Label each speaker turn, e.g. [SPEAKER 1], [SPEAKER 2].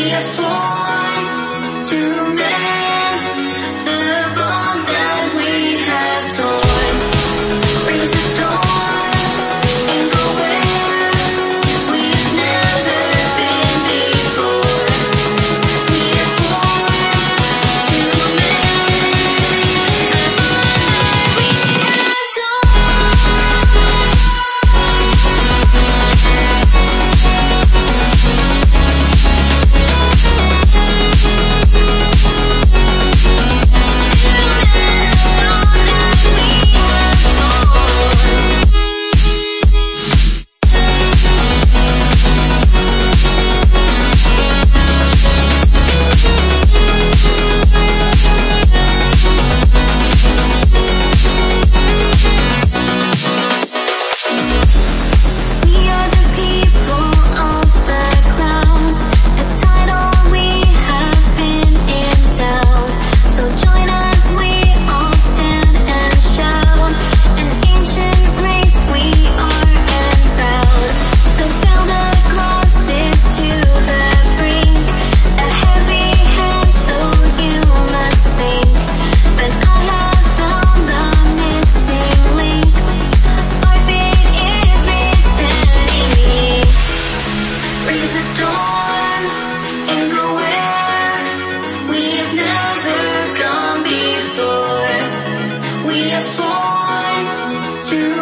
[SPEAKER 1] We are sworn to mend the sworn to